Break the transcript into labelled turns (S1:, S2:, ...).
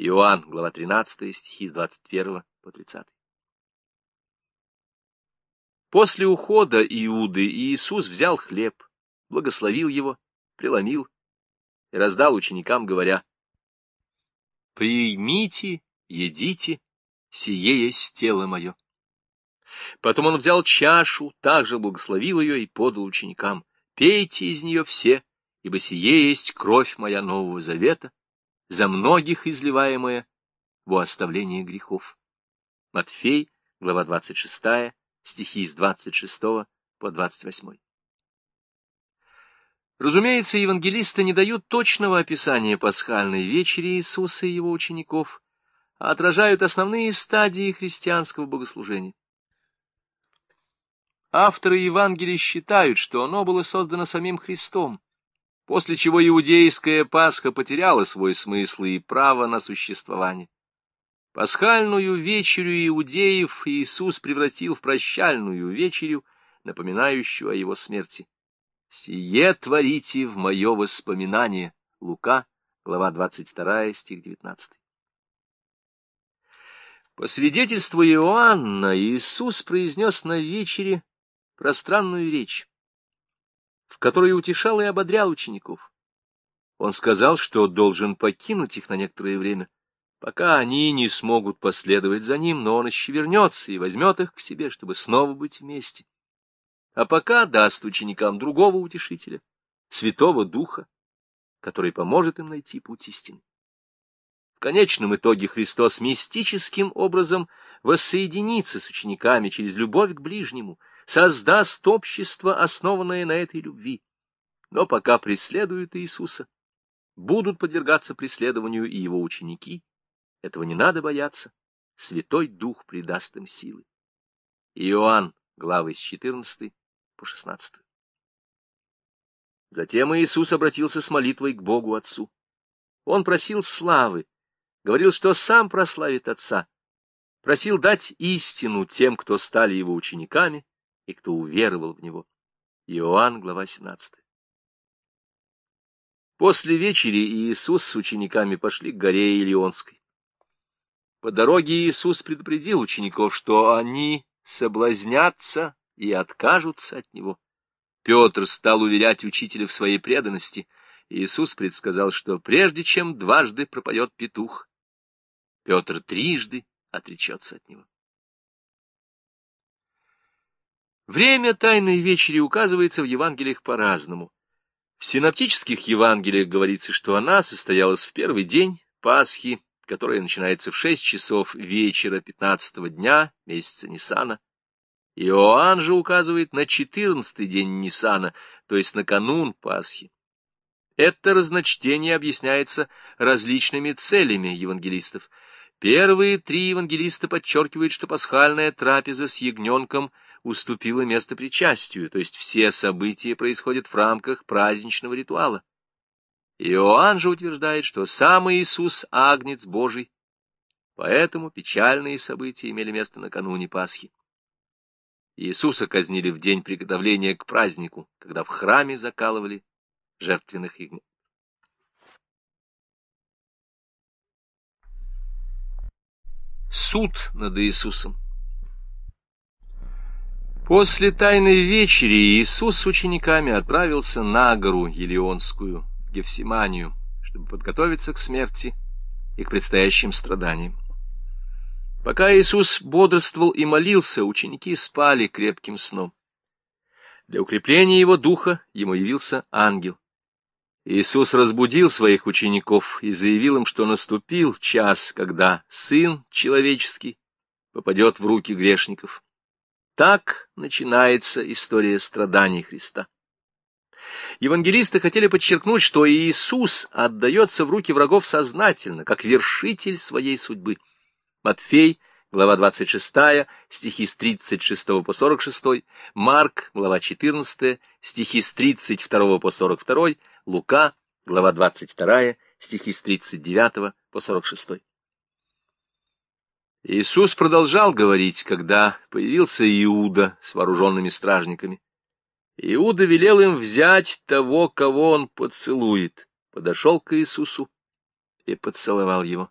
S1: Иоанн, глава 13, стихи с 21 по 30. После ухода Иуды Иисус взял хлеб, благословил его, преломил и раздал ученикам, говоря, «Примите, едите, сие есть тело мое». Потом он взял чашу, также благословил ее и подал ученикам, «Пейте из нее все, ибо сие есть кровь моя Нового Завета, за многих изливаемая во оставление грехов». Матфей, глава 26, стихи с 26 по 28. Разумеется, евангелисты не дают точного описания пасхальной вечери Иисуса и его учеников, а отражают основные стадии христианского богослужения. Авторы Евангелия считают, что оно было создано самим Христом, после чего иудейская Пасха потеряла свой смысл и право на существование. Пасхальную вечерю иудеев Иисус превратил в прощальную вечерю, напоминающую о его смерти. «Сие творите в мое воспоминание» Лука, глава 22, стих 19. По свидетельству Иоанна, Иисус произнес на вечере пространную речь, в которой утешал и ободрял учеников. Он сказал, что должен покинуть их на некоторое время, пока они не смогут последовать за ним, но он еще вернется и возьмет их к себе, чтобы снова быть вместе. А пока даст ученикам другого утешителя, Святого Духа, который поможет им найти путь истины. В конечном итоге Христос мистическим образом воссоединится с учениками через любовь к ближнему, создаст общество, основанное на этой любви. Но пока преследуют Иисуса, будут подвергаться преследованию и его ученики, этого не надо бояться. Святой Дух придаст им силы. Иоанн, главы с 14 по 16. Затем Иисус обратился с молитвой к Богу Отцу. Он просил славы, говорил, что сам прославит Отца, просил дать истину тем, кто стали его учениками и кто уверовал в него. Иоанн, глава 17. После вечери Иисус с учениками пошли к горе Илионской. По дороге Иисус предупредил учеников, что они соблазнятся и откажутся от него. Петр стал уверять учителя в своей преданности. Иисус предсказал, что прежде чем дважды пропоет петух, Петр трижды отречется от него. Время Тайной Вечери указывается в Евангелиях по-разному. В синоптических Евангелиях говорится, что она состоялась в первый день Пасхи, которая начинается в шесть часов вечера пятнадцатого дня месяца Нисана. Иоанн же указывает на четырнадцатый день Нисана, то есть на канун Пасхи. Это разночтение объясняется различными целями евангелистов. Первые три евангелиста подчеркивают, что пасхальная трапеза с ягненком уступила место причастию, то есть все события происходят в рамках праздничного ритуала. Иоанн же утверждает, что сам Иисус — Агнец Божий, поэтому печальные события имели место накануне Пасхи. Иисуса казнили в день приготовления к празднику, когда в храме закалывали жертвенных ягнят. Суд над Иисусом После Тайной Вечери Иисус с учениками отправился на гору Елеонскую, Гефсиманию, чтобы подготовиться к смерти и к предстоящим страданиям. Пока Иисус бодрствовал и молился, ученики спали крепким сном. Для укрепления его духа ему явился ангел. Иисус разбудил своих учеников и заявил им, что наступил час, когда Сын Человеческий попадет в руки грешников. Так начинается история страданий Христа. Евангелисты хотели подчеркнуть, что Иисус отдается в руки врагов сознательно, как вершитель своей судьбы. Матфей, глава 26, стихи с 36 по 46, Марк, глава 14, стихи с 32 по 42, Лука, глава 22, стихи с 39 по 46. Иисус продолжал говорить, когда появился Иуда с вооруженными стражниками. Иуда велел им взять того, кого он поцелует, подошел к Иисусу и поцеловал его.